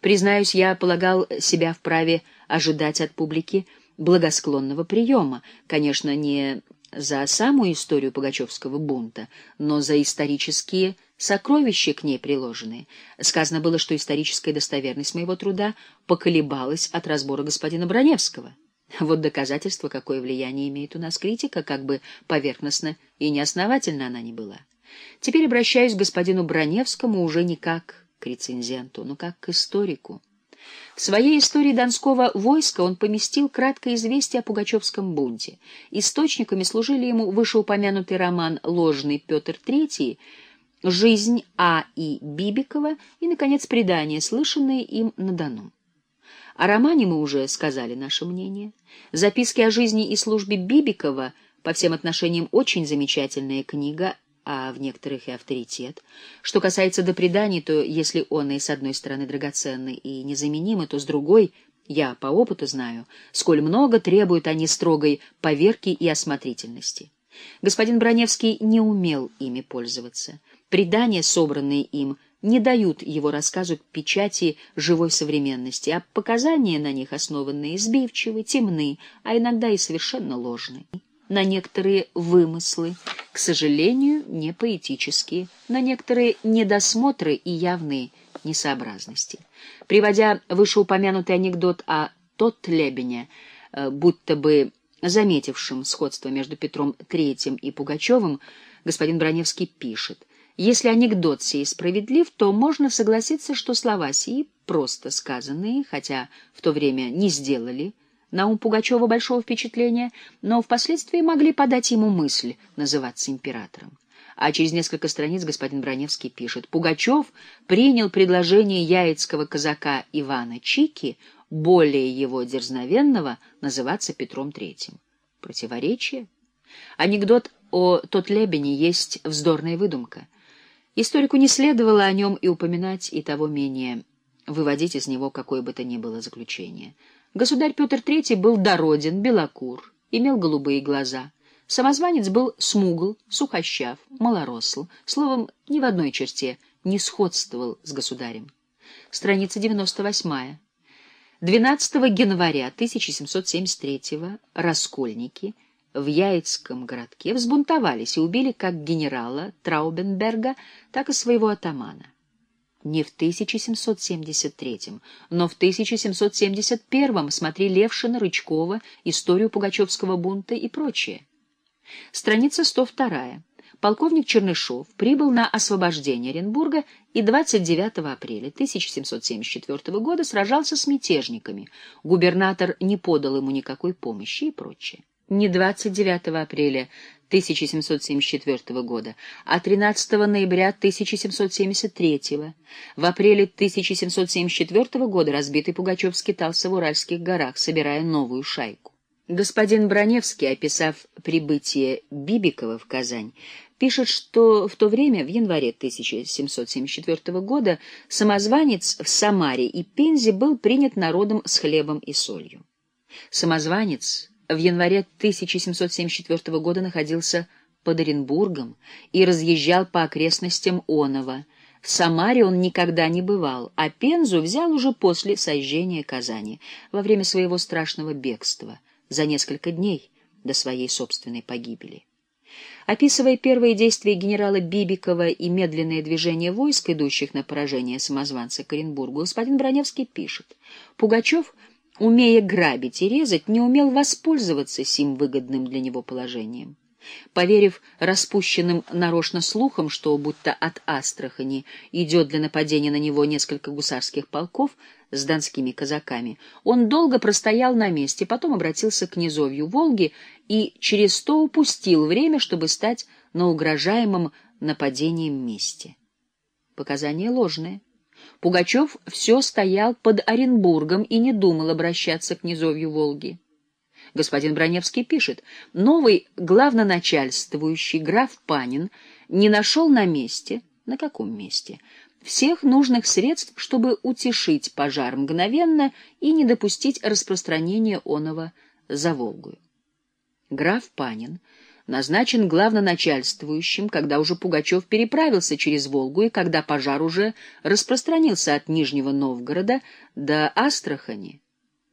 Признаюсь, я полагал себя вправе ожидать от публики благосклонного приема, конечно, не за самую историю Пугачевского бунта, но за исторические сокровища к ней приложенные. Сказано было, что историческая достоверность моего труда поколебалась от разбора господина Броневского. Вот доказательство, какое влияние имеет у нас критика, как бы поверхностно и неосновательно она ни была. Теперь обращаюсь к господину Броневскому уже не к рецензенту, но как к историку. В своей истории Донского войска он поместил краткое известие о Пугачевском бунте. Источниками служили ему вышеупомянутый роман «Ложный Петр III», «Жизнь А. И. Бибикова» и, наконец, предания, слышанные им на Дону. О романе мы уже сказали наше мнение. Записки о жизни и службе Бибикова по всем отношениям очень замечательная книга а в некоторых и авторитет. Что касается до преданий, то если он и с одной стороны драгоценный и незаменимый, то с другой, я по опыту знаю, сколь много требуют они строгой поверки и осмотрительности. Господин Броневский не умел ими пользоваться. Предания, собранные им, не дают его рассказу печати живой современности, а показания на них основанные сбивчивы, темны, а иногда и совершенно ложны на некоторые вымыслы, к сожалению, не поэтические, на некоторые недосмотры и явные несообразности. Приводя вышеупомянутый анекдот о Тот-Лебене, э, будто бы заметившим сходство между Петром III и Пугачевым, господин Броневский пишет, «Если анекдот сей справедлив, то можно согласиться, что слова сии, просто сказанные, хотя в то время не сделали, на ум Пугачева большого впечатления, но впоследствии могли подать ему мысль называться императором. А через несколько страниц господин Броневский пишет, Пугачев принял предложение яицкого казака Ивана Чики, более его дерзновенного, называться Петром Третьим. Противоречие? Анекдот о Тотлебене есть вздорная выдумка. Историку не следовало о нем и упоминать, и того менее выводить из него какое бы то ни было заключение. Государь Петр III был дороден, белокур, имел голубые глаза. Самозванец был смугл, сухощав, малоросл, словом, ни в одной черте не сходствовал с государем. Страница 98. 12 января 1773 раскольники в Яицком городке взбунтовались и убили как генерала Траубенберга, так и своего атамана не в 1773, но в 1771 смотри Левшина, Рычкова, историю Пугачевского бунта и прочее. Страница 102. Полковник Чернышов прибыл на освобождение Оренбурга и 29 апреля 1774 года сражался с мятежниками. Губернатор не подал ему никакой помощи и прочее. Не 29 апреля 1774 года, а 13 ноября 1773. В апреле 1774 года разбитый Пугачев скитался в Уральских горах, собирая новую шайку. Господин Броневский, описав прибытие Бибикова в Казань, пишет, что в то время, в январе 1774 года, самозванец в Самаре и Пензе был принят народом с хлебом и солью. Самозванец в январе 1774 года находился под Оренбургом и разъезжал по окрестностям Онова. В Самаре он никогда не бывал, а Пензу взял уже после сожжения Казани, во время своего страшного бегства, за несколько дней до своей собственной погибели. Описывая первые действия генерала Бибикова и медленное движение войск, идущих на поражение самозванца к Оренбургу, господин Броневский пишет, Пугачев — умея грабить и резать, не умел воспользоваться сим выгодным для него положением. Поверив распущенным нарочно слухам, что будто от Астрахани идет для нападения на него несколько гусарских полков с донскими казаками, он долго простоял на месте, потом обратился к низовью Волги и через то упустил время, чтобы стать на угрожаемом нападением месте. Показания ложные. Пугачев все стоял под Оренбургом и не думал обращаться к низовью Волги. Господин Броневский пишет, новый главноначальствующий граф Панин не нашел на месте, на каком месте, всех нужных средств, чтобы утешить пожар мгновенно и не допустить распространения оного за Волгу. Граф Панин назначен главноначальствующим, когда уже Пугачев переправился через Волгу и когда пожар уже распространился от Нижнего Новгорода до Астрахани.